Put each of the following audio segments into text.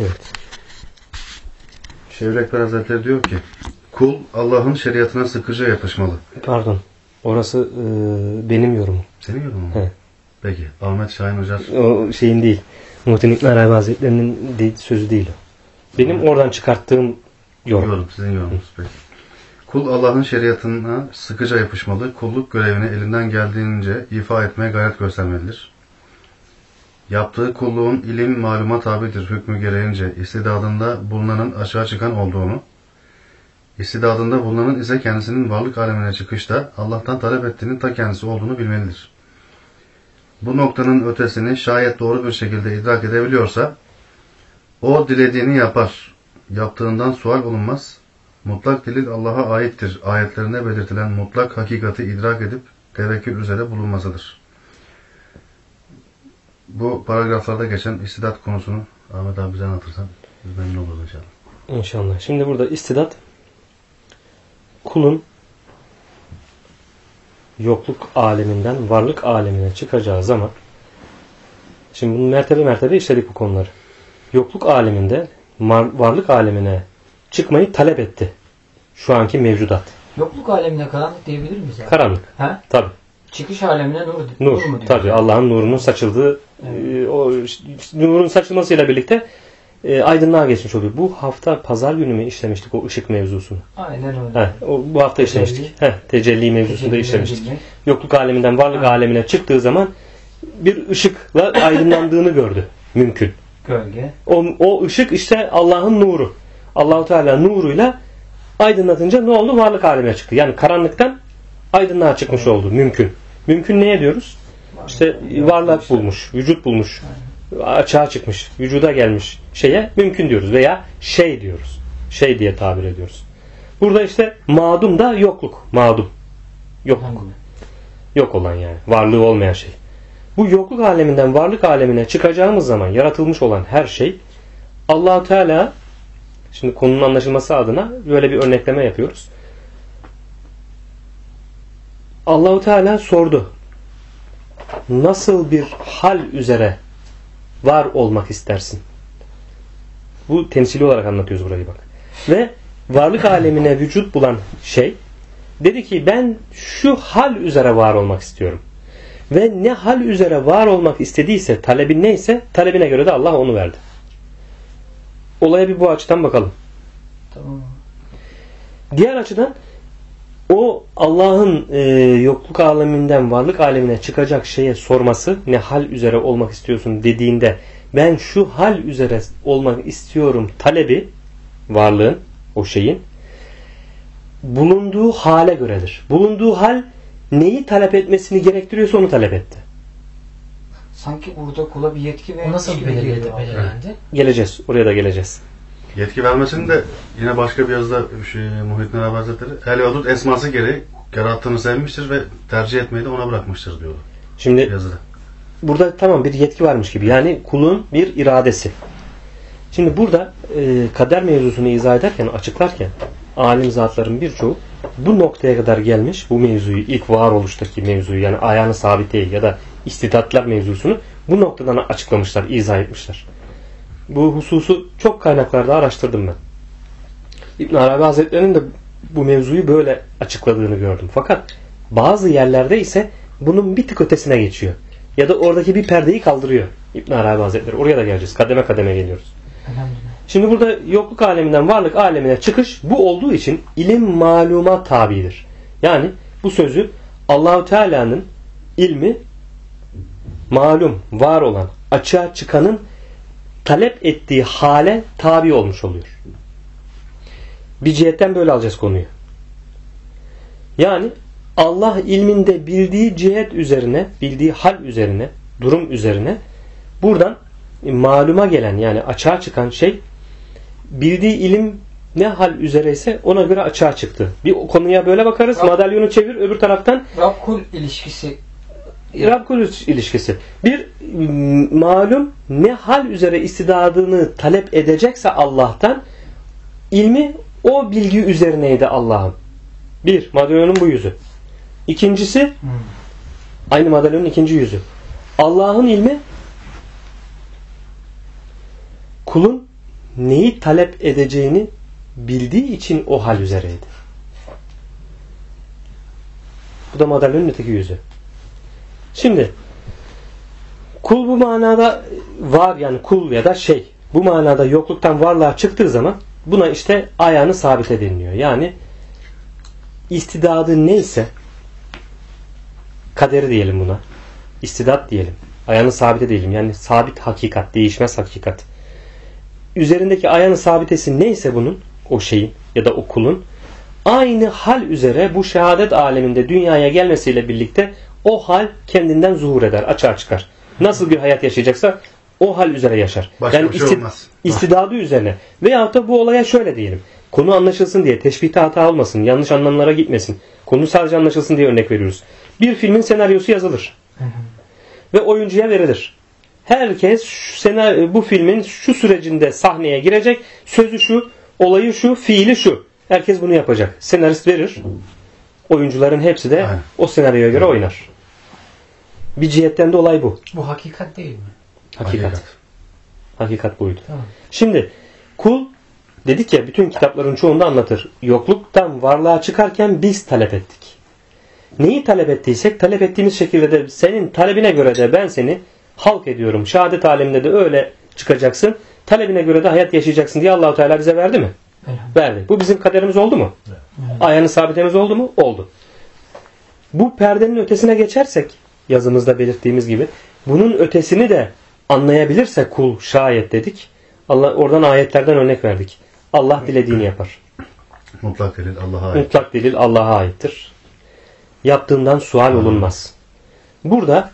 Evet. Ekber Hazretleri diyor ki kul Allah'ın şeriatına sıkıca yapışmalı. Pardon. Orası e, benim yorumum. Senin yorumun mu? He. Peki. Ahmet Şahin Hoca O şeyin değil. Muhittin İbn Arabi Hazretleri'nin de- sözü değil o. Benim oradan çıkarttığım yorum. yorum. Sizin yorumunuz. Peki. Kul Allah'ın şeriatına sıkıca yapışmalı. Kulluk görevini elinden geldiğince ifa etmeye gayret göstermelidir. Yaptığı kulluğun ilim maluma tabidir hükmü gereğince istidadında bulunanın aşağı çıkan olduğunu, istidadında bulunanın ise kendisinin varlık alemine çıkışta Allah'tan talep ettiğinin ta kendisi olduğunu bilmelidir. Bu noktanın ötesini şayet doğru bir şekilde idrak edebiliyorsa, o dilediğini yapar. Yaptığından sual olunmaz. Mutlak delil Allah'a aittir. Ayetlerinde belirtilen mutlak hakikati idrak edip tevekkül üzere bulunmasıdır. Bu paragraflarda geçen istidat konusunu Ahmet abi bize anlatırsan biz memnun oluruz inşallah. İnşallah. Şimdi burada istidat kulun yokluk aleminden varlık alemine çıkacağı zaman şimdi bunu mertebe mertebe işledik bu konuları. Yokluk aleminde varlık alemine çıkmayı talep etti. Şu anki mevcudat. Yokluk alemine karanlık diyebilir miyiz? abi? Karanlık. Ha? Tabi. Çıkış alemine nur, Nur. mu diyoruz? Tabi. Allah'ın nurunun saçıldığı e, o nurun saçılmasıyla birlikte e, aydınlığa geçmiş oluyor. Bu hafta pazar günü mü işlemiştik o ışık mevzusunu? Aynen öyle. Heh, o, bu hafta Tecelli. işlemiştik. Heh, tecelli mevzusunda Tecelli işlemiştik. bilmek. Yokluk aleminden varlık Ha. alemine çıktığı zaman bir ışıkla aydınlandığını gördü. Mümkün. Gölge. O, o ışık işte Allah'ın nuru. Allahu Teala nuruyla aydınlatınca ne oldu? Varlık alemine çıktı. Yani karanlıktan aydınlığa çıkmış oldu. Mümkün. Mümkün neye diyoruz? İşte varlık bulmuş, vücut bulmuş, açığa çıkmış, vücuda gelmiş şeye mümkün diyoruz veya şey diyoruz. Şey diye tabir ediyoruz. Burada işte madum da yokluk. Madum. Yokluk. Yok olan yani. Varlığı olmayan şey. Bu yokluk aleminden varlık alemine çıkacağımız zaman yaratılmış olan her şey Allahu Teala şimdi konunun anlaşılması adına böyle bir örnekleme yapıyoruz. Allahu Teala sordu. Nasıl bir hal üzere var olmak istersin? Bu temsili olarak anlatıyoruz burayı bak. Ve varlık alemine vücut bulan şey dedi ki ben şu hal üzere var olmak istiyorum. Ve ne hal üzere var olmak istediyse, talebi neyse talebine göre de Allah onu verdi. Olaya bir bu açıdan bakalım. Tamam. Diğer açıdan o Allah'ın e, yokluk aleminden varlık alemine çıkacak şeye sorması ne hal üzere olmak istiyorsun dediğinde ben şu hal üzere olmak istiyorum talebi varlığın o şeyin bulunduğu hale göredir. Bulunduğu hal neyi talep etmesini gerektiriyorsa onu talep etti. Sanki burada kula bir yetki O vermiş nasıl belirlendi? Geleceğiz. Oraya da geleceğiz. Yetki vermesini de yine başka bir yazıda şey, Muhittin Arabi Hazretleri El esması gereği yarattığını sevmiştir ve tercih etmeyi de ona bırakmıştır diyor Şimdi yazıda. burada tamam bir yetki varmış gibi. Yani kulun bir iradesi. Şimdi burada e, kader mevzusunu izah ederken, açıklarken alim zatların birçoğu bu noktaya kadar gelmiş. Bu mevzuyu ilk varoluştaki mevzuyu yani ayağını sabiteyi ya da istidatlar mevzusunu bu noktadan açıklamışlar, izah etmişler. Bu hususu çok kaynaklarda araştırdım ben. İbn Arabi Hazretleri'nin de bu mevzuyu böyle açıkladığını gördüm. Fakat bazı yerlerde ise bunun bir tık ötesine geçiyor. Ya da oradaki bir perdeyi kaldırıyor İbn Arabi Hazretleri. Oraya da geleceğiz. Kademe kademe geliyoruz. Şimdi burada yokluk aleminden varlık alemine çıkış bu olduğu için ilim maluma tabidir. Yani bu sözü Allahu Teala'nın ilmi malum, var olan, açığa çıkanın talep ettiği hale tabi olmuş oluyor. Bir cihetten böyle alacağız konuyu. Yani Allah ilminde bildiği cihet üzerine, bildiği hal üzerine, durum üzerine buradan maluma gelen yani açığa çıkan şey bildiği ilim ne hal üzere ise ona göre açığa çıktı. Bir konuya böyle bakarız. Rab- Madalyonu çevir öbür taraftan Rab kul ilişkisi Rab kul ilişkisi. Bir malum ne hal üzere istidadını talep edecekse Allah'tan ilmi o bilgi üzerineydi Allah'ın. Bir, madalyonun bu yüzü. İkincisi Hmm. aynı madalyonun ikinci yüzü. Allah'ın ilmi kulun neyi talep edeceğini bildiği için o hal üzereydi. Bu da madalyonun öteki yüzü. Şimdi kul bu manada var yani kul ya da şey bu manada yokluktan varlığa çıktığı zaman buna işte ayağını sabit deniliyor. Yani istidadı neyse kaderi diyelim buna. İstidat diyelim. Ayağını sabite diyelim. Yani sabit hakikat, değişmez hakikat. Üzerindeki ayağını sabitesi neyse bunun, o şeyin ya da o kulun aynı hal üzere bu şehadet aleminde dünyaya gelmesiyle birlikte o hal kendinden zuhur eder, açığa çıkar. Nasıl bir hayat yaşayacaksa o hal üzere yaşar. Başka yani şey isti- olmaz. istidadı üzerine. Veyahut da bu olaya şöyle diyelim. Konu anlaşılsın diye teşbihte hata olmasın, yanlış anlamlara gitmesin. Konu sadece anlaşılsın diye örnek veriyoruz. Bir filmin senaryosu yazılır. Ve oyuncuya verilir. Herkes şu senaryo, bu filmin şu sürecinde sahneye girecek. Sözü şu, olayı şu, fiili şu. Herkes bunu yapacak. Senarist verir. Oyuncuların hepsi de Aynen. o senaryoya göre oynar. Bir cihetten de olay bu. Bu hakikat değil mi? Hakikat. Hakikat buydu. Tamam. Şimdi kul dedik ya bütün kitapların çoğunda anlatır. Yokluktan varlığa çıkarken biz talep ettik. Neyi talep ettiysek talep ettiğimiz şekilde de senin talebine göre de ben seni halk ediyorum. Şehadet aleminde de öyle çıkacaksın. Talebine göre de hayat yaşayacaksın diye Allahu Teala bize verdi mi? Verdi. Bu bizim kaderimiz oldu mu? Ayağını sabitemiz oldu mu? Oldu. Bu perdenin ötesine geçersek yazımızda belirttiğimiz gibi bunun ötesini de anlayabilirse kul şayet dedik. Allah oradan ayetlerden örnek verdik. Allah dilediğini yapar. Mutlak delil Allah'a ait. Mutlak delil Allah'a aittir. Yaptığından sual olunmaz. Burada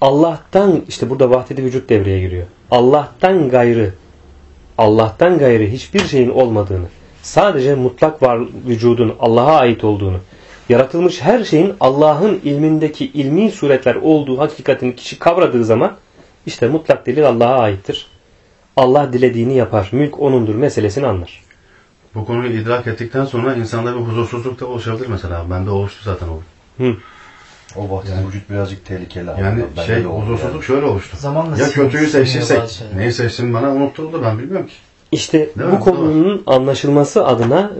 Allah'tan işte burada vahdedi vücut devreye giriyor. Allah'tan gayrı Allah'tan gayrı hiçbir şeyin olmadığını, sadece mutlak var vücudun Allah'a ait olduğunu, yaratılmış her şeyin Allah'ın ilmindeki ilmi suretler olduğu hakikatini kişi kavradığı zaman işte mutlak delil Allah'a aittir. Allah dilediğini yapar. Mülk onundur meselesini anlar. Bu konuyu idrak ettikten sonra insanda bir huzursuzluk da oluşabilir mesela. Bende oluştu zaten o. Hı. O vakti vücut birazcık tehlikeli. abi. Yani şey huzursuzluk yani. şöyle oluştu. Zamanla ya kötüyü seçtiysek, neyi seçtiğimi bana unutturuldu ben bilmiyorum ki. İşte Değil bu mi? konunun anlaşılması adına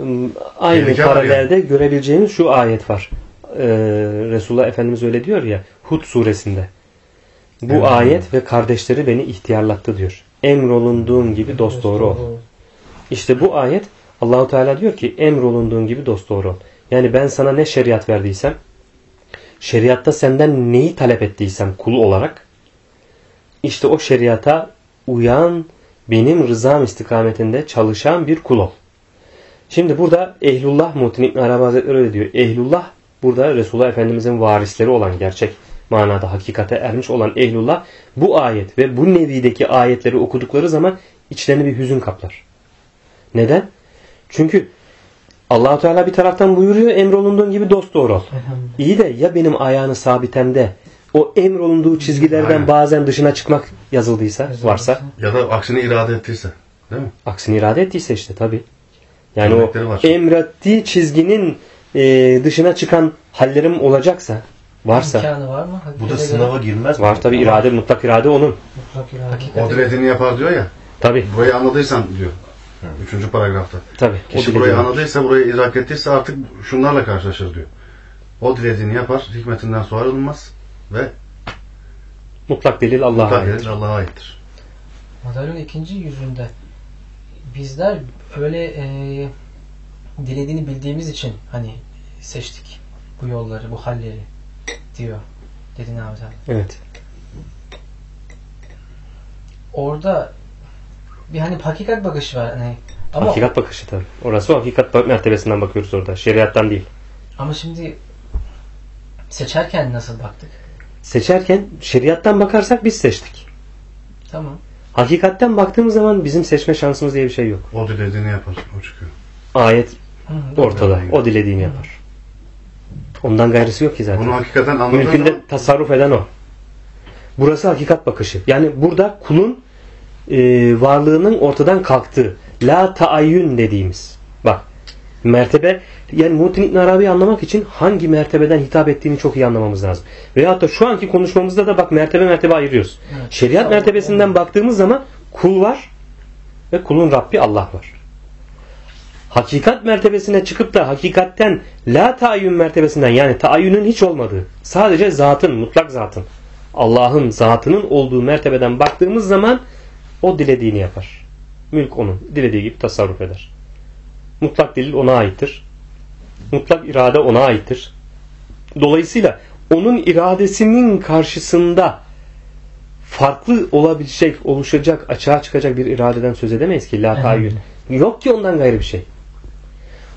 aynı Tehlike paralelde görebileceğimiz şu ayet var. Ee, Resulullah Efendimiz öyle diyor ya Hud suresinde. Bu Evet. ayet ve kardeşleri beni ihtiyarlattı diyor. Emrolunduğum gibi dosdoğru ol. İşte bu ayet Allahu Teala diyor ki emrolunduğun gibi dosdoğru ol. Yani ben sana ne şeriat verdiysem şeriatta senden neyi talep ettiysem kul olarak işte o şeriata uyan benim rızam istikametinde çalışan bir kul ol. Şimdi burada Ehlullah Muhtin İbn Arabi Hazretleri öyle diyor. Ehlullah burada Resulullah Efendimizin varisleri olan gerçek manada hakikate ermiş olan Ehlullah bu ayet ve bu nevideki ayetleri okudukları zaman içlerini bir hüzün kaplar. Neden? Çünkü Allahu Teala bir taraftan buyuruyor emrolunduğun gibi dost doğru ol. İyi de ya benim ayağını sabitemde o emrolunduğu çizgilerden bazen dışına çıkmak yazıldıysa varsa Ya da aksini irade ettiyse. Değil mi? aksini irade ettiyse işte tabi. Yani Örnekleri o var. emrettiği çizginin e, dışına çıkan hallerim olacaksa varsa İmkanı var mı? Bu da sınava girmez mi? var tabi irade mutlak irade onun. mutlak irade. O Hakikate dilediğini yapar diyor ya. Tabi Burayı anladıysan diyor. Üçüncü paragrafta. tabi. Kişi burayı anladıysa, burayı idrak ettiyse artık şunlarla karşılaşır diyor. O dilediğini yapar, hikmetinden olunmaz ve Mutlak delil Allah'a mutlak ait. delil Allah'a aittir. Madalyonun ikinci yüzünde bizler öyle e, dilediğini bildiğimiz için hani seçtik bu yolları, bu halleri diyor dedi Namaz abi. Evet. Orada bir hani hakikat bakışı var hani ama Hakikat bakışı tabi. Orası o hakikat mertebesinden bakıyoruz orada. Şeriattan değil. ama şimdi seçerken nasıl baktık? Seçerken şeriattan bakarsak biz seçtik. Tamam. Hakikatten baktığımız zaman bizim seçme şansımız diye bir şey yok. O dilediğini yapar, o çıkıyor. Ayet Hı, ortada. O dilediğini yapar. Ondan gayrısı yok ki zaten. Bunu hakikaten anladığın Mülkünde zaman tasarruf eden o. Burası hakikat bakışı. Yani burada kulun e, varlığının ortadan kalktığı, la taayyün dediğimiz. Mertebe yani Muhittin İbn Arabi'yi anlamak için hangi mertebeden hitap ettiğini çok iyi anlamamız lazım. Veyahut da şu anki konuşmamızda da bak mertebe mertebe ayırıyoruz. Evet. Şeriat Tamam, mertebesinden evet. baktığımız zaman kul var. ve kulun Rabbi Allah var. Hakikat mertebesine çıkıp da hakikatten la taayyün mertebesinden yani taayyünün hiç olmadığı sadece zatın, mutlak zatın Allah'ın zatının olduğu mertebeden baktığımız zaman o dilediğini yapar. Mülk onun. Dilediği gibi tasarruf eder. Mutlak delil ona aittir. Mutlak irade ona aittir. Dolayısıyla onun iradesinin karşısında farklı olabilecek, oluşacak, açığa çıkacak bir iradeden söz edemeyiz ki la tayyün. Yok ki ondan gayrı bir şey.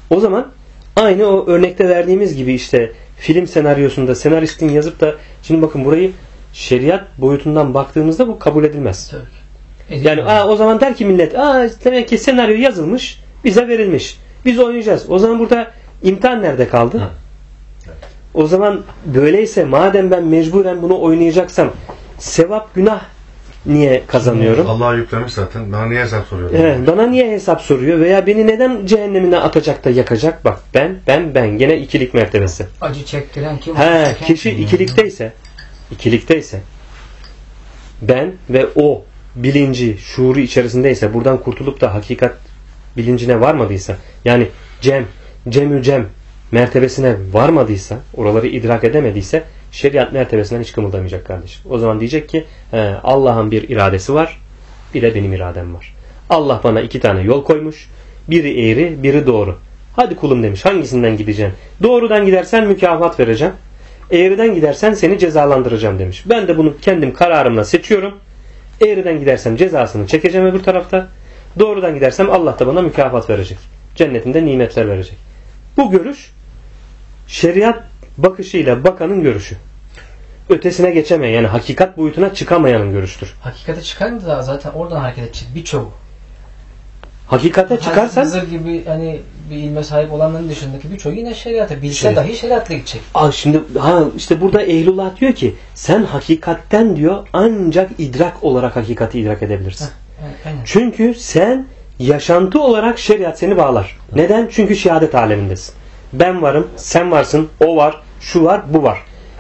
O zaman aynı o örnekte verdiğimiz gibi işte film senaryosunda senaristin yazıp da şimdi bakın burayı şeriat boyutundan baktığımızda bu kabul edilmez. Tabii. Yani aa, o zaman der ki millet aa, demek ki senaryo yazılmış bize verilmiş. Biz oynayacağız. O zaman burada imtihan nerede kaldı? Hı. O zaman böyleyse madem ben mecburen bunu oynayacaksam sevap günah niye kazanıyorum? Allah'a yüklemiş zaten. Bana niye hesap soruyor? Evet, bana niye hesap soruyor veya beni neden cehennemine atacak da yakacak? Bak ben ben ben gene ikilik mertebesi. Acı çektiren kim? He, kişi ikilikteyse ikilikteyse ben ve o bilinci, şuuru içerisindeyse buradan kurtulup da hakikat bilincine varmadıysa yani cem, cemü cem mertebesine varmadıysa, oraları idrak edemediyse şeriat mertebesinden hiç kımıldamayacak kardeşim. O zaman diyecek ki Allah'ın bir iradesi var, bir de benim iradem var. Allah bana iki tane yol koymuş. Biri eğri, biri doğru. Hadi kulum demiş. Hangisinden gideceksin? Doğrudan gidersen mükafat vereceğim. Eğriden gidersen seni cezalandıracağım demiş. Ben de bunu kendim kararımla seçiyorum. Eğriden gidersem cezasını çekeceğim öbür tarafta. Doğrudan gidersem Allah da bana mükafat verecek. Cennetinde nimetler verecek. Bu görüş şeriat bakışıyla bakanın görüşü. Ötesine geçemeyen yani hakikat boyutuna çıkamayanın görüştür. Hakikate çıkarınca da zaten oradan hareket edecek birçoğu. Hakikate çıkarsan Hızır gibi hani bir ilme sahip olanların dışındaki birçoğu yine şeriata. Bilse Şeriat. dahi şeriatla gidecek. Aa, şimdi ha işte burada Ehlullah diyor ki sen hakikatten diyor ancak idrak olarak hakikati idrak edebilirsin. Aynen. Çünkü sen yaşantı olarak şeriat seni bağlar. Neden? Çünkü şehadet alemindesin. Ben varım, sen varsın, o var, şu var, bu var.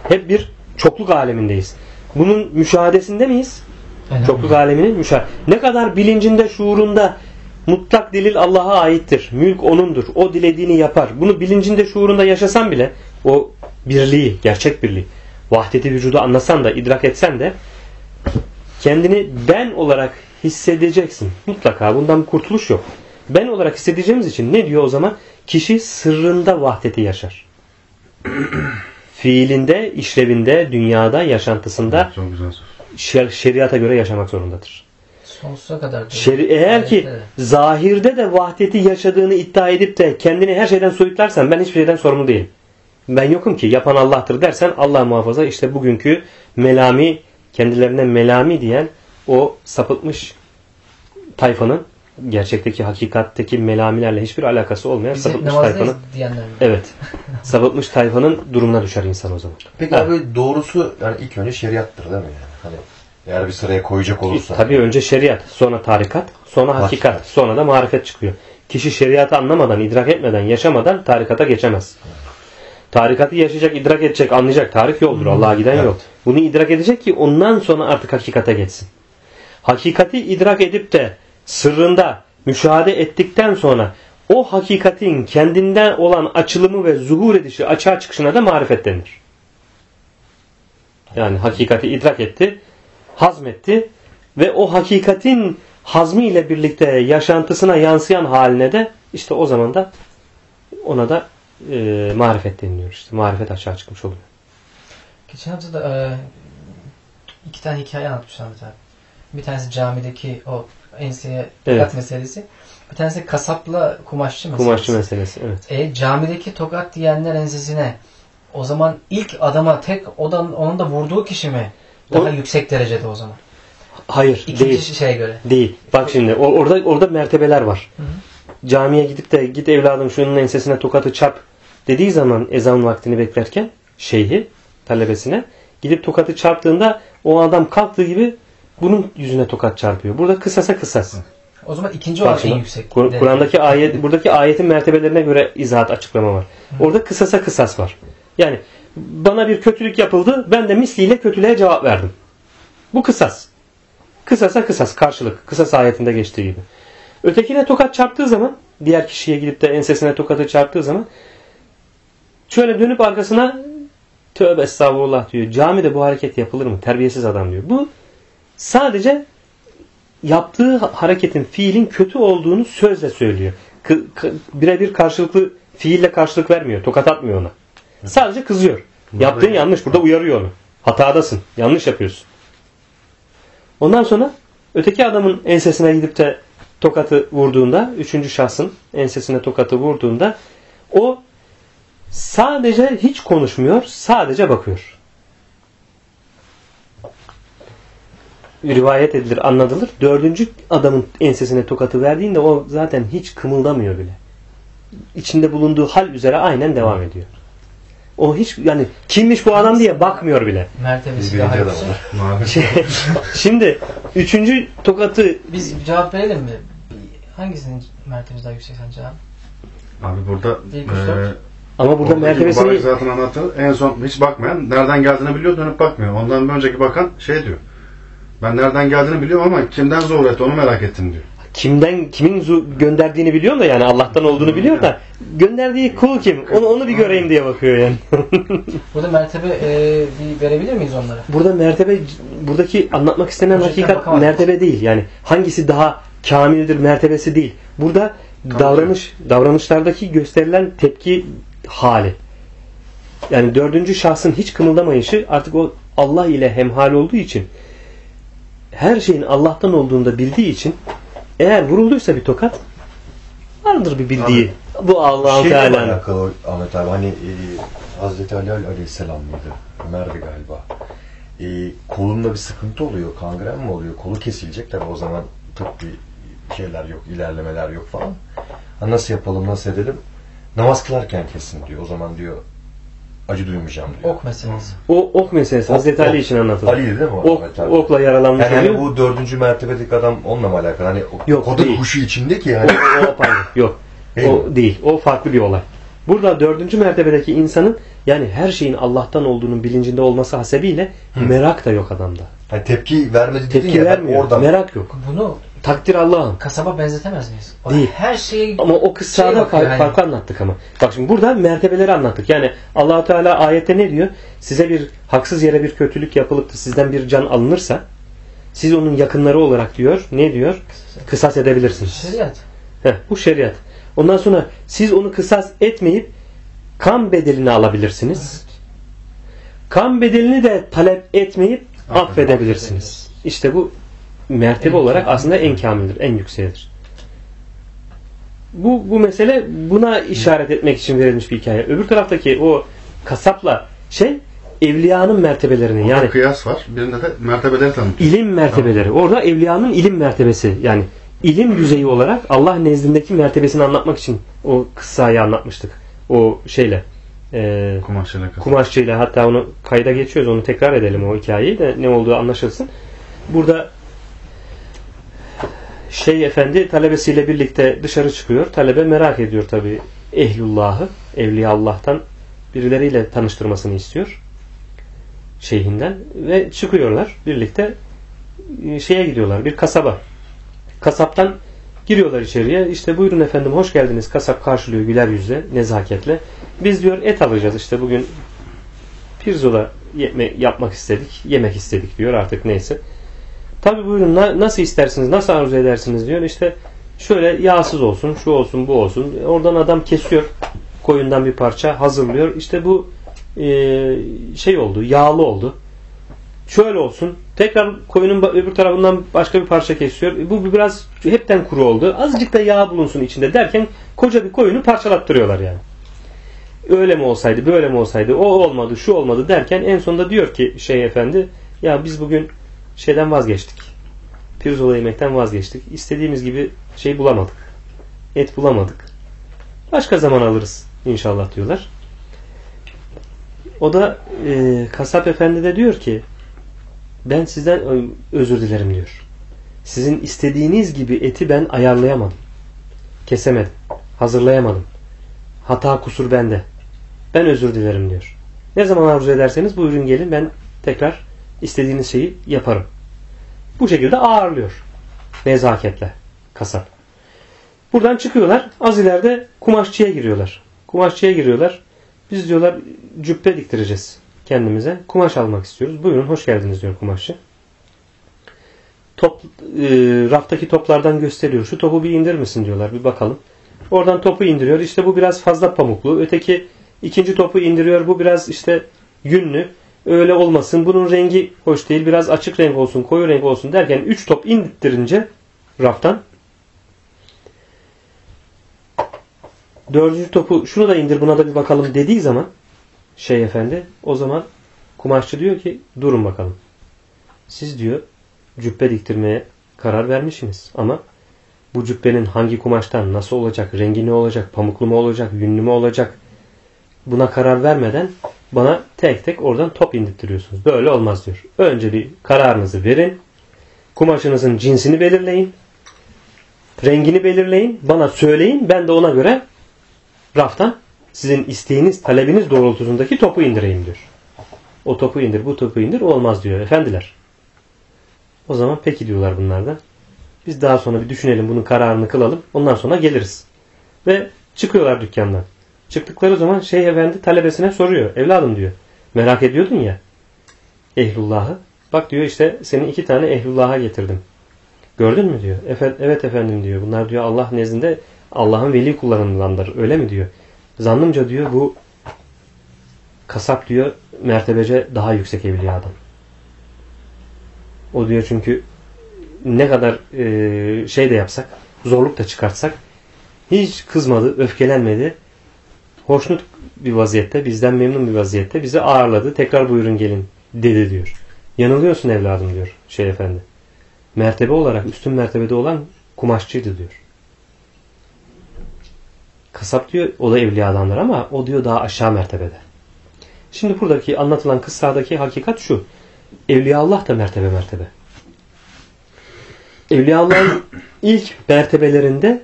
Hep bir çokluk alemindeyiz. Bunun müşahadesinde miyiz? Aynen. Çokluk aleminin müşahede. Ne kadar bilincinde, şuurunda mutlak delil Allah'a aittir. Mülk O'nundur. O dilediğini yapar. Bunu bilincinde, şuurunda yaşasan bile o birliği, gerçek birliği, vahdeti vücudu anlasan da, idrak etsen de kendini ben olarak hissedeceksin. Mutlaka bundan bir kurtuluş yok. Ben olarak hissedeceğimiz için ne diyor o zaman? Kişi sırrında vahdeti yaşar. Fiilinde, işlevinde, dünyada, yaşantısında Çok güzel söz. şer- şeriata göre yaşamak zorundadır. Sonsuza kadar. Şeri eğer ki de. zahirde de vahdeti yaşadığını iddia edip de kendini her şeyden soyutlarsan ben hiçbir şeyden sorumlu değilim. Ben yokum ki yapan Allah'tır dersen Allah muhafaza işte bugünkü melami kendilerine melami diyen o sapıtmış tayfanın gerçekteki hakikatteki melamilerle hiçbir alakası olmayan Biz hep sapıtmış tayfanın evet sapıtmış tayfanın durumuna düşer insan o zaman. Peki Ha. abi doğrusu yani ilk önce şeriattır değil mi yani? Hani eğer bir sıraya koyacak olursa. Tabii önce şeriat, sonra tarikat, sonra hakikat, Hakikat. sonra da marifet çıkıyor. Kişi şeriatı anlamadan, idrak etmeden, yaşamadan tarikata geçemez. Tarikatı yaşayacak, idrak edecek, anlayacak. Tarih yoldur. Allah'a giden Evet. yol. Bunu idrak edecek ki ondan sonra artık hakikate geçsin. Hakikati idrak edip de sırrında müşahede ettikten sonra o hakikatin kendinden olan açılımı ve zuhur edişi, açığa çıkışına da marifet denir. Yani hakikati idrak etti, hazmetti ve o hakikatin hazmi ile birlikte yaşantısına yansıyan haline de işte o zaman da ona da e, marifet deniliyor işte. Marifet açığa çıkmış oluyor. Geçen hafta da e, iki tane hikaye anlatmış Ahmet abi. Bir tanesi camideki o enseye tokat Evet. meselesi. Bir tanesi kasapla kumaşçı meselesi. Kumaşçı meselesi. Evet. E, camideki tokat diyenler ensesine o zaman ilk adama tek odan onun da vurduğu kişi mi? Daha O- yüksek derecede o zaman. Hayır, İkinci değil. şeye göre. Değil. Bak şimdi o- orada orada mertebeler var. Hı Camiye gidip de git evladım şunun ensesine tokatı çarp dediği zaman ezan vaktini beklerken şeyhi talebesine gidip tokatı çarptığında o adam kalktığı gibi bunun yüzüne tokat çarpıyor. Burada kısasa kısas. O zaman ikinci olan en yüksek. Kur-. Kur'an'daki ayet, buradaki ayetin mertebelerine göre izahat açıklama var. Orada kısasa kısas var. Yani bana bir kötülük yapıldı, ben de misliyle kötülüğe cevap verdim. Bu kısas. Kısasa kısas, karşılık. Kısas ayetinde geçtiği gibi. Ötekine tokat çarptığı zaman diğer kişiye gidip de ensesine tokatı çarptığı zaman şöyle dönüp arkasına tövbe estağfurullah diyor. Camide bu hareket yapılır mı? Terbiyesiz adam diyor. Bu sadece yaptığı hareketin, fiilin kötü olduğunu sözle söylüyor. Birebir karşılıklı fiille karşılık vermiyor. Tokat atmıyor ona. Sadece kızıyor. Yaptığın yanlış. Burada uyarıyor onu. Hatadasın. Yanlış yapıyorsun. Ondan sonra öteki adamın ensesine gidip de tokatı vurduğunda, üçüncü şahsın ensesine tokatı vurduğunda o sadece hiç konuşmuyor, sadece bakıyor. Rivayet edilir, anladılır. Dördüncü adamın ensesine tokatı verdiğinde o zaten hiç kımıldamıyor bile. İçinde bulunduğu hal üzere aynen devam ediyor. O hiç yani kimmiş bu adam diye bakmıyor bile. Mertebesi daha yüksek. Şimdi üçüncü tokatı Biz cevap verelim mi? Hangisinin mertebesi daha yüksek sence abi? Abi burada İlk üç dört. eee ama burada oradaki mertebesini mübarek zaten anlattı. En son hiç bakmayan nereden geldiğini biliyor dönüp bakmıyor. Ondan bir önceki bakan şey diyor. Ben nereden geldiğini biliyorum ama kimden zor etti onu merak ettim diyor. kimden kimin gönderdiğini biliyor da yani Allah'tan olduğunu biliyor da gönderdiği kul kim? Onu onu bir göreyim diye bakıyor yani. Burada mertebe e, bir verebilir miyiz onlara? Burada mertebe buradaki anlatmak istenen şekilde hakikat mertebe değil. Yani hangisi daha kamildir mertebesi değil. Burada davranış davranışlardaki gösterilen tepki hali. Yani dördüncü şahsın hiç kımıldamayışı artık o Allah ile hemhal olduğu için her şeyin Allah'tan olduğunu da bildiği için eğer vurulduysa bir tokat vardır bir bildiği. Bu Allah'ın Şeyle mi Teala'nın. alakalı Ahmet abi hani e, Hazreti Ali Aleyhisselam mıydı? Ömer'di galiba. E, kolunda bir sıkıntı oluyor. Kangren mi oluyor? Kolu kesilecek tabi o zaman tıbbi şeyler yok, ilerlemeler yok falan. Ha, nasıl yapalım, nasıl edelim? Namaz kılarken kesin diyor. O zaman diyor acı duymayacağım diyor. Ok meselesi. O ok meselesi Ok, Hazreti Ali ok. için anlatılır. Ali değil mi o? Ok, okla yaralanmış Yani hani oluyor. bu dördüncü mertebedeki adam onunla mı alakalı? Hani Yok, kadın değil. huşu içinde ki hani O, o apayrı. Yok. Değil o mi? değil. O farklı bir olay. Burada dördüncü mertebedeki insanın yani her şeyin Allah'tan olduğunun bilincinde olması hasebiyle merak da yok adamda. hani tepki vermedi dedin Tepki ya, vermiyor. Oradan Merak yok. Bunu Takdir Allah'ın. kasaba benzetemez miyiz? O Değil. Her şeyi Ama o kıssada bakıyor fark- yani. farklı anlattık ama. Bak şimdi burada mertebeleri anlattık. Yani Allahu Teala ayette ne diyor? Size bir haksız yere bir kötülük yapılıp da sizden bir can alınırsa siz onun yakınları olarak diyor. Ne diyor? Kısas edebilirsiniz. şeriat. Heh, bu şeriat. Ondan sonra siz onu kısas etmeyip kan bedelini alabilirsiniz. Kan bedelini de talep etmeyip affedebilirsiniz. İşte bu mertebe En olarak aslında en kamildir, en yükseğidir. Bu, bu mesele buna işaret etmek için verilmiş bir hikaye. Öbür taraftaki o kasapla şey evliyanın mertebelerini Yani yani kıyas var. Birinde de mertebeleri tanıtıyor. İlim mertebeleri. Orada evliyanın ilim mertebesi yani ilim düzeyi olarak Allah nezdindeki mertebesini anlatmak için o kıssayı anlatmıştık. O şeyle e, Kumaşıyla kasap. kumaşçıyla hatta onu kayda geçiyoruz onu tekrar edelim o hikayeyi de ne olduğu anlaşılsın. Burada şey efendi talebesiyle birlikte dışarı çıkıyor. Talebe merak ediyor tabi ehlullahı, evliya Allah'tan birileriyle tanıştırmasını istiyor. Şeyhinden ve çıkıyorlar birlikte e, şeye gidiyorlar bir kasaba. Kasaptan giriyorlar içeriye. İşte buyurun efendim hoş geldiniz. Kasap karşılıyor güler yüzle, nezaketle. Biz diyor et alacağız işte bugün pirzola yapmak istedik, yemek istedik diyor artık neyse. Tabi buyurun na- nasıl istersiniz, nasıl arzu edersiniz diyor. İşte şöyle yağsız olsun, şu olsun, bu olsun. Oradan adam kesiyor koyundan bir parça hazırlıyor. İşte bu e, şey oldu, yağlı oldu. Şöyle olsun. Tekrar koyunun öbür tarafından başka bir parça kesiyor. E, Bu biraz hepten kuru oldu. Azıcık da yağ bulunsun içinde derken koca bir koyunu parçalattırıyorlar yani. Öyle mi olsaydı, böyle mi olsaydı, o olmadı, şu olmadı derken en sonunda diyor ki şey efendi, ya biz bugün şeyden vazgeçtik. Pirzola yemekten vazgeçtik. İstediğimiz gibi şey bulamadık. Et bulamadık. Başka zaman alırız inşallah diyorlar. O da e, kasap efendi de diyor ki ben sizden özür dilerim diyor. Sizin istediğiniz gibi eti ben ayarlayamadım. Kesemedim. Hazırlayamadım. Hata kusur bende. Ben özür dilerim diyor. Ne zaman arzu ederseniz buyurun gelin ben tekrar istediğiniz şeyi yaparım. Bu şekilde ağırlıyor. Nezaketle kasap. Buradan çıkıyorlar. Az ileride kumaşçıya giriyorlar. Kumaşçıya giriyorlar. Biz diyorlar cübbe diktireceğiz kendimize. Kumaş almak istiyoruz. Buyurun hoş geldiniz diyor kumaşçı. Top, e, raftaki toplardan gösteriyor. Şu topu bir indirir misin diyorlar. Bir bakalım. Oradan topu indiriyor. İşte bu biraz fazla pamuklu. Öteki ikinci topu indiriyor. Bu biraz işte yünlü. Öyle olmasın. Bunun rengi hoş değil. Biraz açık renk olsun, koyu renk olsun derken 3 top indirttirince raftan dördüncü topu şunu da indir buna da bir bakalım dediği zaman şey efendi o zaman kumaşçı diyor ki durun bakalım. Siz diyor cübbe diktirmeye karar vermişsiniz ama bu cübbenin hangi kumaştan nasıl olacak, rengi ne olacak, pamuklu mu olacak, yünlü mü olacak buna karar vermeden bana tek tek oradan top indirtiyorsunuz. Böyle olmaz diyor. Önce bir kararınızı verin. Kumaşınızın cinsini belirleyin. Rengini belirleyin. Bana söyleyin. Ben de ona göre raftan sizin isteğiniz, talebiniz doğrultusundaki topu indireyim diyor. O topu indir, bu topu indir olmaz diyor efendiler. O zaman peki diyorlar bunlar da. Biz daha sonra bir düşünelim bunun kararını kılalım. Ondan sonra geliriz. Ve çıkıyorlar dükkandan. Çıktıkları zaman Şeyh Efendi talebesine soruyor. Evladım diyor. Merak ediyordun ya. Ehlullah'ı. Bak diyor işte senin iki tane ehlullah'a getirdim. Gördün mü diyor. Evet efendim diyor. Bunlar diyor Allah nezdinde Allah'ın veli kullarındandır. Öyle mi diyor. Zannımca diyor bu kasap diyor mertebece daha yüksek evliyadan. O diyor çünkü ne kadar e, şey de yapsak, zorluk da çıkartsak hiç kızmadı, öfkelenmedi. Hoşnut bir vaziyette, bizden memnun bir vaziyette bizi ağırladı. Tekrar buyurun gelin dedi diyor. Yanılıyorsun evladım diyor şey efendi. Mertebe olarak üstün mertebede olan kumaşçıydı diyor. Kasap diyor o da evliyadandır ama o diyor daha aşağı mertebede. Şimdi buradaki anlatılan kıssadaki hakikat şu. Evliya Allah da mertebe mertebe. Evliya Allah'ın ilk mertebelerinde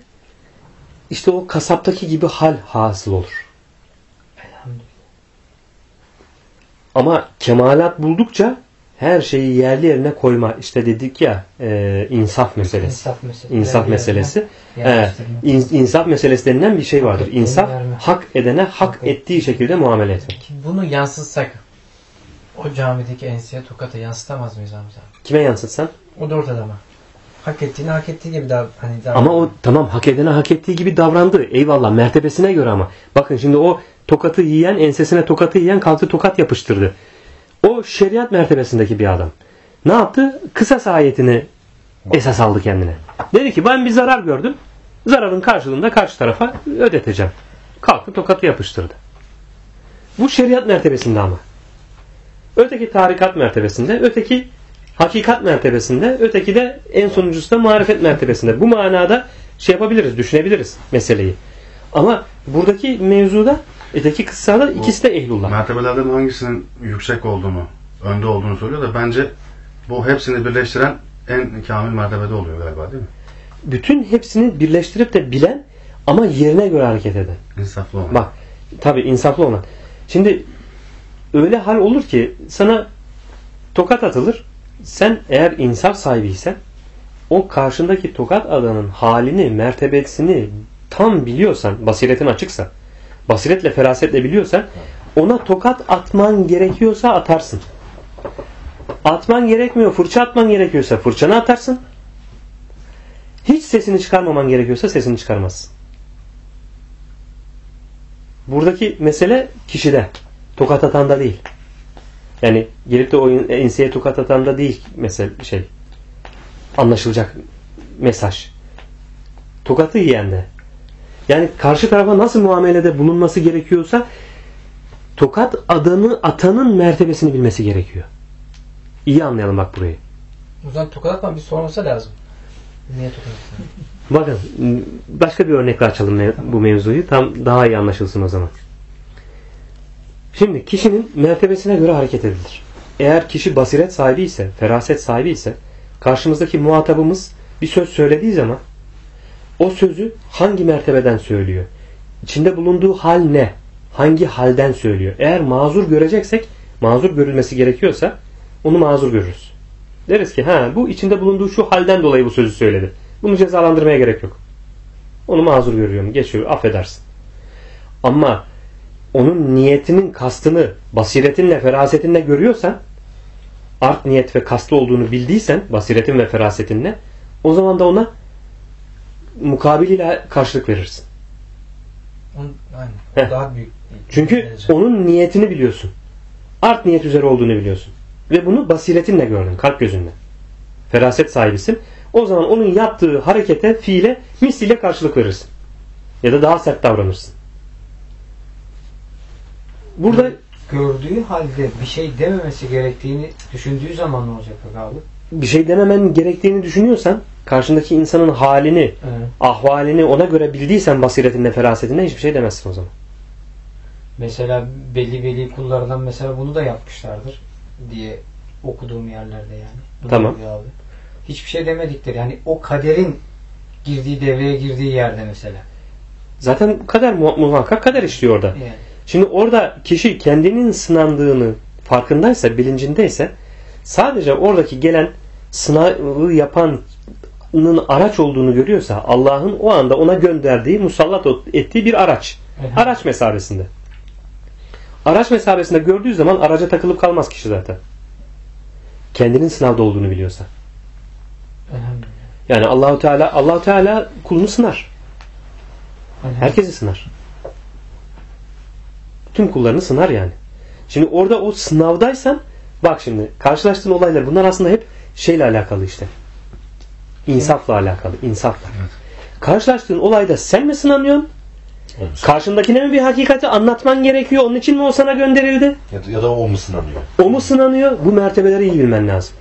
işte o kasaptaki gibi hal hasıl olur. Elhamdülillah. Ama kemalat buldukça her şeyi yerli yerine koyma. İşte dedik ya e, insaf meselesi. İnsaf meselesi. İnsaf meselesi. yerleştirme. İn- insaf meselesi denilen bir şey vardır. İnsaf hak edene hak ettiği şekilde muamele etmek. Bunu yansıtsak o camideki enseye tokata yansıtamaz mıyız Hamza? Kime yansıtsan? O da ortada mı? Hak ettiğini hak ettiği gibi daha hani daha Ama o tamam hak edene hak ettiği gibi davrandı. Eyvallah mertebesine göre ama. Bakın şimdi o tokatı yiyen ensesine tokatı yiyen kalktı tokat yapıştırdı. O şeriat mertebesindeki bir adam. Ne yaptı? Kısas ayetini esas aldı kendine. Dedi ki ben bir zarar gördüm. Zararın karşılığında karşı tarafa ödeteceğim. Kalktı tokatı yapıştırdı. Bu şeriat mertebesinde ama. Öteki tarikat mertebesinde, öteki hakikat mertebesinde, öteki de en sonuncusu da marifet mertebesinde. Bu manada şey yapabiliriz, düşünebiliriz meseleyi. Ama buradaki mevzuda, öteki kıssada ikisi de ehlullah. Mertebelerden hangisinin yüksek olduğunu, önde olduğunu söylüyor da bence bu hepsini birleştiren en kamil mertebede oluyor galiba değil mi? Bütün hepsini birleştirip de bilen ama yerine göre hareket eden. İnsaflı olan. Bak tabi insaflı olan. Şimdi öyle hal olur ki sana tokat atılır. Sen eğer insaf sahibiysen o karşındaki tokat adamın halini, mertebesini tam biliyorsan, basiretin açıksa, basiretle, ferasetle biliyorsan ona tokat atman gerekiyorsa atarsın. Atman gerekmiyor, fırça atman gerekiyorsa fırçanı atarsın. Hiç sesini çıkarmaman gerekiyorsa sesini çıkarmazsın. Buradaki mesele kişide. Tokat atanda değil. Yani gelip de o enseye tokat atanda değil mesele şey. Anlaşılacak mesaj. Tokatı yiyende. Yani karşı tarafa nasıl muamelede bulunması gerekiyorsa tokat adamı atanın mertebesini bilmesi gerekiyor. İyi anlayalım bak burayı. O zaman tokat atman bir sorması lazım. Niye tokat? Bakın başka bir örnekle açalım me- bu mevzuyu. Tam daha iyi anlaşılsın o zaman. Şimdi kişinin mertebesine göre hareket edilir. Eğer kişi basiret sahibi ise, feraset sahibi ise karşımızdaki muhatabımız bir söz söylediği zaman o sözü hangi mertebeden söylüyor? İçinde bulunduğu hal ne? Hangi halden söylüyor? Eğer mazur göreceksek, mazur görülmesi gerekiyorsa onu mazur görürüz. Deriz ki ha bu içinde bulunduğu şu halden dolayı bu sözü söyledi. Bunu cezalandırmaya gerek yok. Onu mazur görüyorum. Geçiyor. Affedersin. Ama onun niyetinin kastını basiretinle, ferasetinle görüyorsan art niyet ve kastı olduğunu bildiysen basiretin ve ferasetinle o zaman da ona mukabiliyle karşılık verirsin. Aynen. Daha büyük. Çünkü onun niyetini biliyorsun. Art niyet üzere olduğunu biliyorsun. Ve bunu basiretinle gördün, kalp gözünle. Feraset sahibisin. O zaman onun yaptığı harekete, fiile misliyle karşılık verirsin. Ya da daha sert davranırsın. Burada gördüğü halde bir şey dememesi gerektiğini düşündüğü zaman ne olacak abi? Bir şey dememen gerektiğini düşünüyorsan, karşındaki insanın halini, Evet. ahvalini ona göre bildiysen basiretinle, ferasetinle hiçbir şey demezsin o zaman. Mesela belli veli kullarından mesela bunu da yapmışlardır diye okuduğum yerlerde yani. Bu Tamam. Abi. Hiçbir şey demedikleri yani o kaderin girdiği devreye girdiği yerde mesela. Zaten kader mu- muhakkak kader işliyor orada. Yani. Şimdi orada kişi kendinin sınandığını farkındaysa, bilincindeyse sadece oradaki gelen sınavı yapanın araç olduğunu görüyorsa Allah'ın o anda ona gönderdiği, musallat ettiği bir araç. Araç mesabesinde. Araç mesabesinde gördüğü zaman araca takılıp kalmaz kişi zaten. Kendinin sınavda olduğunu biliyorsa. Yani Allahu Teala Allahu Teala kulunu sınar. Herkesi sınar. Tüm kullarını sınar yani. Şimdi orada o sınavdaysan bak şimdi karşılaştığın olaylar bunlar aslında hep şeyle alakalı işte. İnsafla alakalı. insafla. Karşılaştığın olayda sen mi sınanıyorsun? Karşındakine mi bir hakikati anlatman gerekiyor? Onun için mi o sana gönderildi? Ya da, ya da o mu sınanıyor? O mu sınanıyor? Bu mertebeleri iyi bilmen lazım.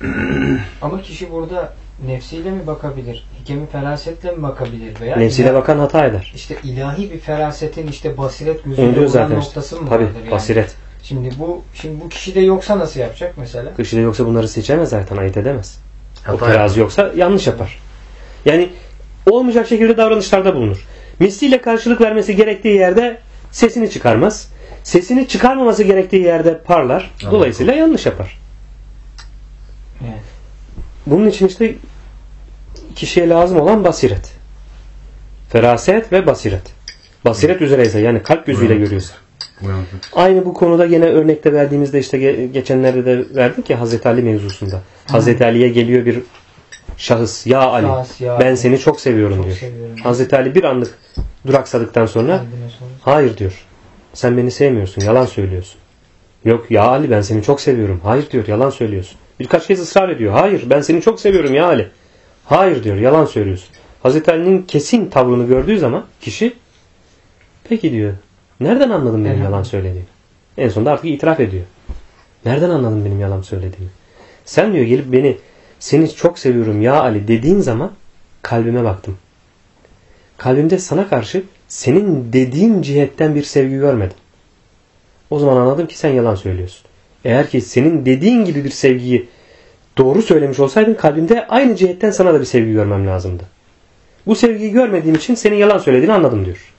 Ama kişi burada nefsiyle mi bakabilir? Hikemi ferasetle mi bakabilir? Veya Nefsiyle ilahi- bakan hata eder. işte ilahi bir ferasetin işte basiret diyor olan zaten işte. noktası mı Tabii vardır yani? basiret. Şimdi bu şimdi bu kişide yoksa nasıl yapacak mesela? Kişide yoksa bunları seçemez zaten ayırt edemez. O Hata terazi yoksa yanlış yapar. Yani olmayacak şekilde davranışlarda bulunur. Misliyle karşılık vermesi gerektiği yerde sesini çıkarmaz. Sesini çıkarmaması gerektiği yerde parlar. Anladım. Dolayısıyla yanlış yapar. Yani. Bunun için işte kişiye lazım olan basiret. Feraset ve basiret. Basiret üzereyse yani kalp gözüyle görüyorsa. Aynı bu konuda gene örnekte verdiğimizde işte ge- geçenlerde de verdik ya Hazreti Ali mevzusunda. Hazreti Ali'ye geliyor bir şahıs. Ya Ali Şahıs, ya ben Ali. seni çok seviyorum Çok diyor. seviyorum. Hazreti Ali bir anlık duraksadıktan sonra hayır diyor. Sen beni sevmiyorsun. Yalan söylüyorsun. Yok ya Ali ben seni çok seviyorum. Hayır diyor. Yalan söylüyorsun. Birkaç kez ısrar ediyor. Hayır ben seni çok seviyorum ya Ali. Hayır diyor. Yalan söylüyorsun. Hazreti Ali'nin kesin tavrını gördüğü zaman kişi peki diyor. Nereden anladın benim yalan söylediğimi? En sonunda artık itiraf ediyor. Nereden anladın benim yalan söylediğimi? Sen diyor gelip beni seni çok seviyorum ya Ali dediğin zaman kalbime baktım. Kalbimde sana karşı senin dediğin cihetten bir sevgi görmedim. O zaman anladım ki sen yalan söylüyorsun. Eğer ki senin dediğin gibi bir sevgiyi doğru söylemiş olsaydın kalbimde aynı cihetten sana da bir sevgi görmem lazımdı. Bu sevgiyi görmediğim için senin yalan söylediğini anladım diyor.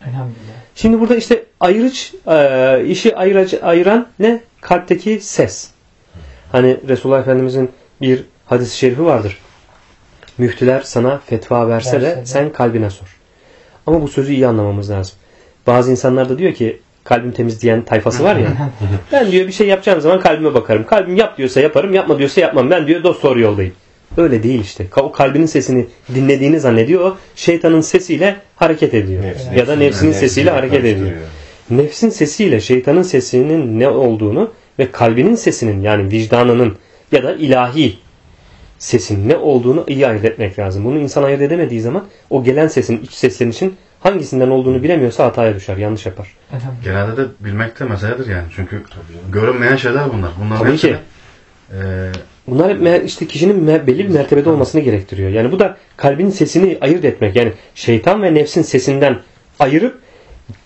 Elhamdülillah. Şimdi burada işte ayrıç, e, işi ayıracı, ayıran ne? Kalpteki ses. Hani Resulullah Efendimizin bir hadis-i şerifi vardır. Müftüler sana fetva verse, Verse de de. sen kalbine sor. Ama bu sözü iyi anlamamız lazım. Bazı insanlar da diyor ki kalbim temiz diyen tayfası var ya. ben diyor bir şey yapacağım zaman kalbime bakarım. Kalbim yap diyorsa yaparım, yapma diyorsa yapmam. Ben diyor dost doğru yoldayım. Öyle değil işte. O kalbinin sesini dinlediğini zannediyor. O şeytanın sesiyle hareket ediyor. Nefsini- ya da nefsinin nefsini sesiyle hareket ediyor. Nefsin sesiyle şeytanın sesinin ne olduğunu ve kalbinin sesinin yani vicdanının ya da ilahi sesin ne olduğunu iyi ayırt etmek lazım. Bunu insan ayırt edemediği zaman o gelen sesin, iç seslenişin hangisinden olduğunu bilemiyorsa hataya düşer, yanlış yapar. Genelde de bilmek de meseledir yani. Çünkü görünmeyen şeyler bunlar. Bunların Tabii hepsini, ki. e, Bunlar hep işte kişinin belli bir mertebede olmasını gerektiriyor. Yani bu da kalbin sesini ayırt etmek. Yani şeytan ve nefsin sesinden ayırıp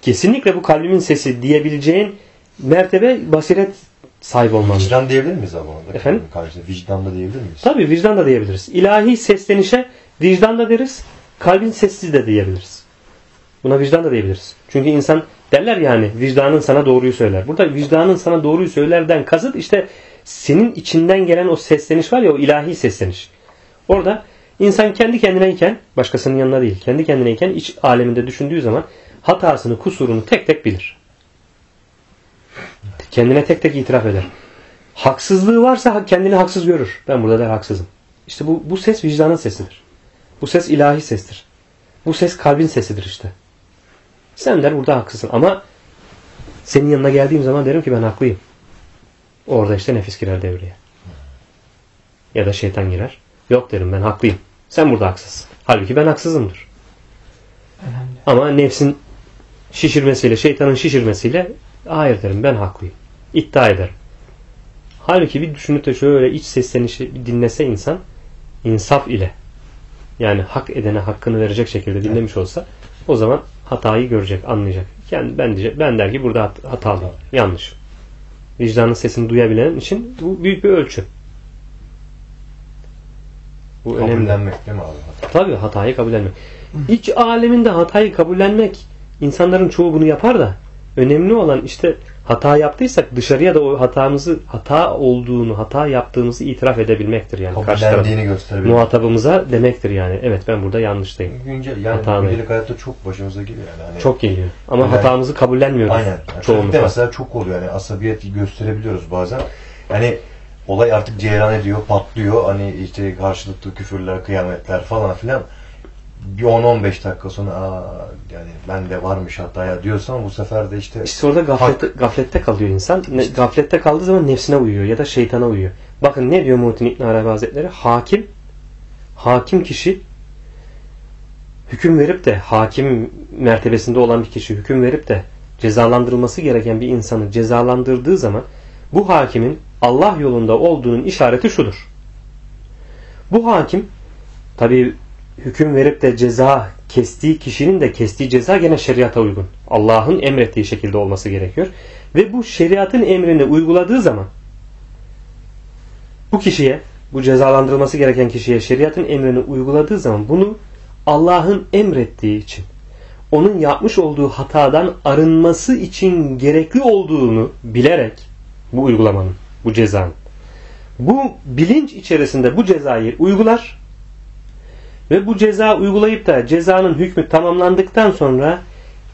kesinlikle bu kalbimin sesi diyebileceğin mertebe basiret sahibi olmandır. Vicdan diyebilir miyiz da? Efendim? Karşıda vicdan da diyebilir miyiz? Tabii vicdan da diyebiliriz. İlahi seslenişe vicdan da deriz. Kalbin sessiz de diyebiliriz. Buna vicdan da diyebiliriz. Çünkü insan derler yani vicdanın sana doğruyu söyler. Burada vicdanın sana doğruyu söylerden kasıt işte senin içinden gelen o sesleniş var ya o ilahi sesleniş. Orada İnsan kendi kendineyken, başkasının yanında değil, kendi kendineyken iç aleminde düşündüğü zaman hatasını, kusurunu tek tek bilir. Kendine tek tek itiraf eder. Haksızlığı varsa kendini haksız görür. Ben burada der haksızım. İşte bu, bu ses vicdanın sesidir. Bu ses ilahi sestir. Bu ses kalbin sesidir işte. Sen der burada haklısın ama senin yanına geldiğim zaman derim ki ben haklıyım. Orada işte nefis girer devreye. Ya da şeytan girer. Yok derim ben haklıyım. Sen burada haksızsın. Halbuki ben haksızımdır. Ama nefsin şişirmesiyle, şeytanın şişirmesiyle hayır derim ben haklıyım. İddia ederim. Halbuki bir düşünüp de şöyle iç seslerini bir dinlese insan insaf ile yani hak edene hakkını verecek şekilde dinlemiş olsa o zaman hatayı görecek, anlayacak. Yani ben diyecek, ben der ki burada hat- hatalıyım, yanlış. Vicdanın sesini duyabilen için bu büyük bir ölçü. Bu önemli. Kabullenmek değil mi abi? Hata. Tabii hatayı kabullenmek. İç aleminde hatayı kabullenmek insanların çoğu bunu yapar da önemli olan işte hata yaptıysak dışarıya da o hatamızı hata olduğunu, hata yaptığımızı itiraf edebilmektir yani karşı taraf. Kabullendiğini gösterebilir. Muhatabımıza demektir yani. Evet ben burada yanlıştayım. Güncel yani Hata gündelik hayatta çok başımıza geliyor yani. Hani Çok geliyor. Ama Yani- hatamızı kabullenmiyoruz. Aynen. Yani çoğunlukla. mesela çok oluyor yani asabiyet gösterebiliyoruz bazen. Yani olay artık cereyan ediyor, patlıyor. Hani işte karşılıklı küfürler, kıyametler falan filan. Bir 10-15 dakika sonra Aa, yani ben de varmış hataya diyorsan bu sefer de işte İşte orada gaflette, gaflette kalıyor insan. Ne- gaflette kaldığı zaman nefsine uyuyor ya da şeytana uyuyor. Bakın ne diyor Muhittin İbn Arabi Hazretleri? Hakim, hakim kişi hüküm verip de hakim mertebesinde olan bir kişi hüküm verip de cezalandırılması gereken bir insanı cezalandırdığı zaman bu hakimin Allah yolunda olduğunun işareti şudur. Bu hakim tabi hüküm verip de ceza kestiği kişinin de kestiği ceza gene şeriata uygun. Allah'ın emrettiği şekilde olması gerekiyor. Ve bu şeriatın emrini uyguladığı zaman bu kişiye, bu cezalandırılması gereken kişiye şeriatın emrini uyguladığı zaman bunu Allah'ın emrettiği için onun yapmış olduğu hatadan arınması için gerekli olduğunu bilerek bu uygulamanın, bu cezanın bu bilinç içerisinde bu cezayı uygular ve bu ceza uygulayıp da cezanın hükmü tamamlandıktan sonra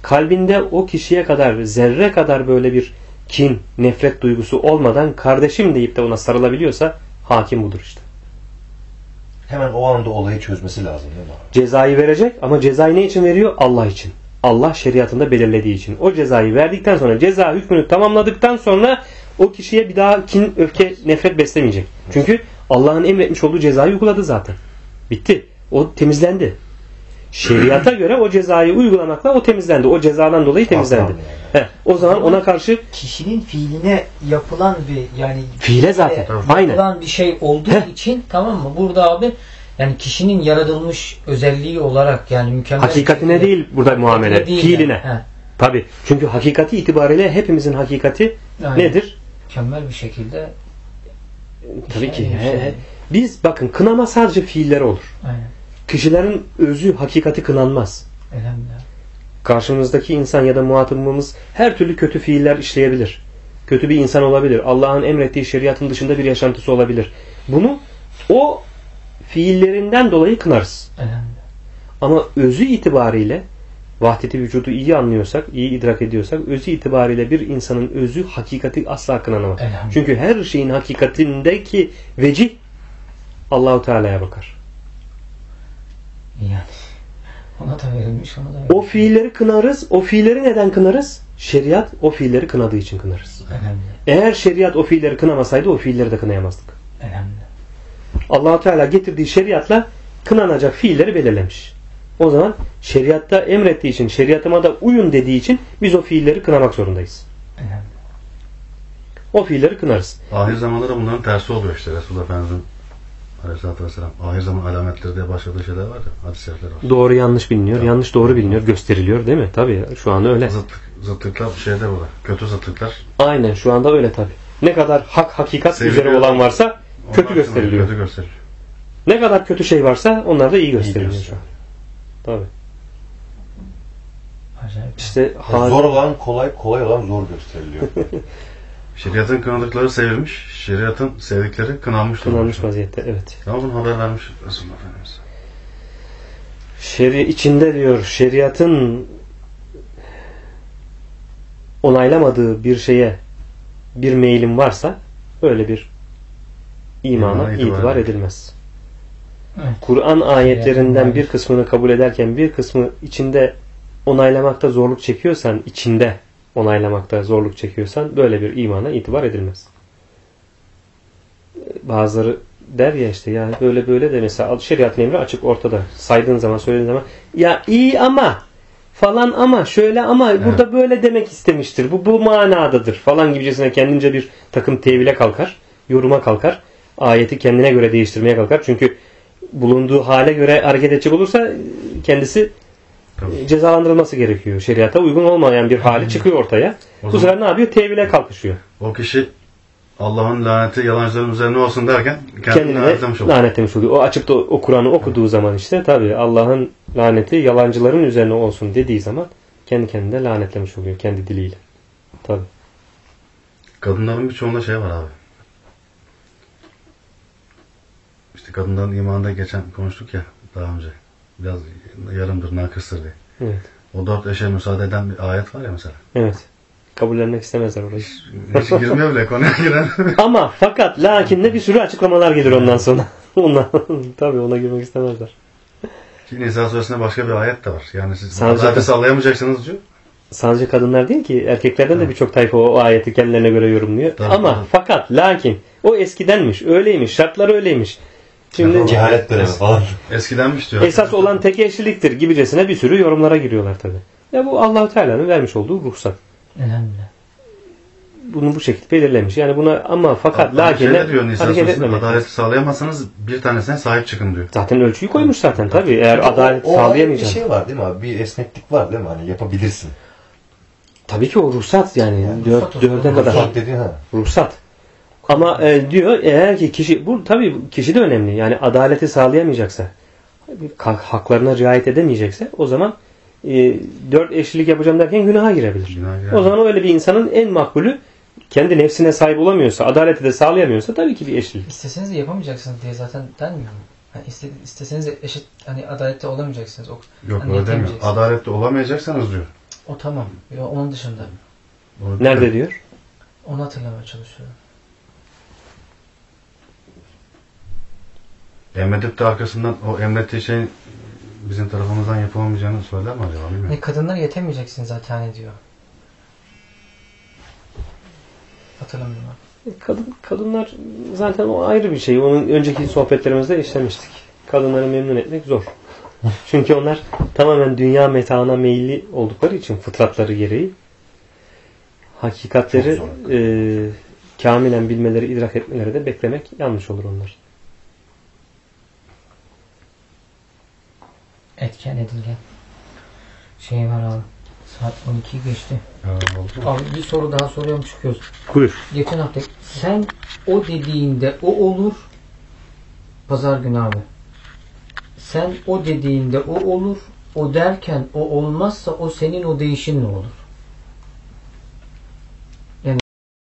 kalbinde o kişiye kadar zerre kadar böyle bir kin, nefret duygusu olmadan kardeşim deyip de ona sarılabiliyorsa hakim budur işte. hemen o anda olayı çözmesi lazım değil mi? Cezayı verecek ama cezayı ne için veriyor? Allah için. Allah şeriatında belirlediği için. O cezayı verdikten sonra ceza hükmünü tamamladıktan sonra o kişiye bir daha kin, öfke, nefret beslemeyecek. Çünkü Allah'ın emretmiş olduğu cezayı uyguladı zaten. Bitti. O temizlendi. Şeriata göre o cezayı uygulamakla o temizlendi. O cezadan dolayı temizlendi. Yani. He, o zaman ona karşı Kişinin fiiline yapılan bir yani Fiile zaten. fiile Aynen. yapılan bir şey olduğu Heh. için tamam mı? Burada abi yani kişinin yaratılmış özelliği olarak yani mükemmel hakikatine değil burada muamele. Değil Fiiline. yani. He. Tabi. Çünkü hakikati itibariyle hepimizin hakikati Aynen. nedir? Mükemmel bir şekilde Tabii ki. Yani He, şey- he. Biz bakın kınama sadece fiilleri olur. aynen. Kişilerin özü, hakikati kınanmaz. Elhamdülillah. Karşımızdaki insan ya da muhatabımız her türlü kötü fiiller işleyebilir. Kötü bir insan olabilir. Allah'ın emrettiği şeriatın dışında bir yaşantısı olabilir. Bunu o fiillerinden dolayı kınarız. Elhamdülillah. Ama özü itibariyle vahdeti vücudu iyi anlıyorsak, iyi idrak ediyorsak özü itibariyle bir insanın özü hakikati asla kınanamaz. Çünkü her şeyin hakikatindeki vecih Allahu Teala'ya bakar. Yani ona da verilmiş ona da verilmiş. O fiilleri kınarız. O fiilleri neden kınarız? Şeriat o fiilleri kınadığı için kınarız. Elhamdülillah. Eğer şeriat o fiilleri kınamasaydı o fiilleri de kınayamazdık. Elhamdülillah. Allahu Teala getirdiği şeriatla kınanacak fiilleri belirlemiş. O zaman şeriatta emrettiği için, şeriatıma da uyun dediği için biz o fiilleri kınamak zorundayız. Elhamdülillah. O fiilleri kınarız. Ahir zamanda da bunların tersi oluyor işte Resulullah Efendimiz'in Aleyhisselatü Vesselam. Ahir zaman alametleri diye başladığı şeyler var ya. Hadis var. Doğru yanlış biliniyor, yanlış doğru biliniyor, gösteriliyor değil mi? Tabii şu anda öyle. Zıtlık, zıtlıklar şeyde burada. Kötü zıtlıklar. Aynen şu anda öyle tabii. Ne kadar hak hakikat Seviliyor. üzere olan varsa kötü gösteriliyor. Kötü gösteriliyor. Ne kadar kötü şey varsa onlar da iyi gösteriliyor an. gösteriliyor. Tabii. Acayip. İşte Yani hal- zor olan kolay, kolay olan zor gösteriliyor. Şeriatın kınadıkları sevilmiş, şeriatın sevdikleri kınanmış. kınanmış vaziyette evet. Ama bunu haber vermiş Resulullah Efendimiz. şeri içinde diyor şeriatın onaylamadığı bir şeye bir meylim varsa öyle bir imana İmana itibar itibar edilmez. Evet. Kur'an ayetlerinden bir kısmını kabul ederken bir kısmı içinde onaylamakta zorluk çekiyorsan, içinde onaylamakta zorluk çekiyorsan böyle bir imana itibar edilmez. Bazıları der ya işte ya böyle böyle de mesela şeriatın emri açık ortada. Saydığın zaman söylediğin zaman ya iyi ama falan ama şöyle ama burada böyle demek istemiştir. Bu bu manadadır falan gibicesine kendince bir takım tevile kalkar. Yoruma kalkar. Ayeti kendine göre değiştirmeye kalkar. Çünkü bulunduğu hale göre hareket edecek olursa kendisi Tabii. cezalandırılması gerekiyor. Şeriata uygun olmayan bir hali çıkıyor ortaya. O Bu sefer ne yapıyor? Tevile kalkışıyor. O kişi Allah'ın laneti yalancıların üzerine olsun derken kendini lanetlemiş olur. lanetlemiş oluyor. O açıp da o Kur'an'ı okuduğu zaman işte tabi Allah'ın laneti yalancıların üzerine olsun dediği zaman kendi kendine lanetlemiş oluyor. Kendi diliyle. Tabi. Kadınların birçoğunda şey var abi. İşte kadınların imanında geçen konuştuk ya daha önce. Biraz yarımdır, nakıstır diye. Evet. O dört eşe müsaade eden bir ayet var ya mesela. Evet. Kabullenmek istemezler orayı. Hiç girmiyor bile konuya giren. Ama fakat lakin de bir sürü açıklamalar gelir ondan sonra. Ondan, tabii ona girmek istemezler. Ki Nisa suresinde başka bir ayet de var. Yani siz Sadece- adaleti sağlayamayacaksınız diyor. Sadece kadınlar değil ki erkeklerden de birçok tayfa o, o ayeti kendilerine göre yorumluyor. Tabii, Ama tabii. fakat lakin o eskidenmiş, öyleymiş, şartlar öyleymiş. Şimdi. Cehalet dönemi falan. Eskidenmiş diyor. esas olan tek eşliliktir gibicesine bir sürü yorumlara giriyorlar tabi. Ya bu Allahu Teala'nın vermiş olduğu ruhsat. Elhamdülillah. Bunu bu şekilde belirlemiş. Yani buna ama fakat Ama lakin şeyde diyor Nisa hareket suresinde etmemek. adaleti sağlayamazsanız bir tanesine sahip çıkın diyor. Zaten ölçüyü koymuş zaten tabi. Eğer adalet o, o sağlayamayacaksın. bir şey var değil mi abi? Bir esneklik var değil mi? Hani yapabilirsin. Tabii ki o ruhsat yani. Yani dört, ruhsat o. dörde kadar. Ruhsat dediğin ha. Ruhsat. Ama e, diyor eğer ki kişi bu tabii kişi de önemli. Yani adaleti sağlayamayacaksa, haklarına riayet edemeyecekse o zaman e, dört eşlilik yapacağım derken günaha girebilir. Girer. O zaman öyle bir insanın en makbulü kendi nefsine sahip olamıyorsa, adaleti de sağlayamıyorsa tabii ki bir eşlilik. İsteseniz de yapamayacaksınız diye zaten denmiyor mu? Yani iste, isteseniz de eşit hani adalette olamayacaksınız. O, Yok Hani öyle demiyor. Adalette olamayacaksanız diyor. o tamam. Ya, onun dışında. Onu Nerede diyor. diyor? Onu hatırlamaya çalışıyorum. Emredip de arkasından o emrettiği şeyin bizim tarafımızdan yapılamayacağını söyler mi acaba bilmiyorum. Ne kadınlar yetemeyeceksin zaten hani diyor. Hatırlamıyorum. abi. Kadın, kadınlar zaten o ayrı bir şey. Onun önceki sohbetlerimizde işlemiştik. Kadınları memnun etmek zor. Çünkü onlar tamamen dünya metaına meyilli oldukları için fıtratları gereği hakikatleri e, kamilen bilmeleri, idrak etmeleri de beklemek yanlış olur onlar. Etken edilgen. Şey var abi. Saat 12 geçti. Oldu mu? Abi bir soru daha soruyorum çıkıyoruz. Buyur. Geçen hafta sen o dediğinde o olur. Pazar günü abi. Sen o dediğinde o olur. O derken o olmazsa o senin o değişin ne olur?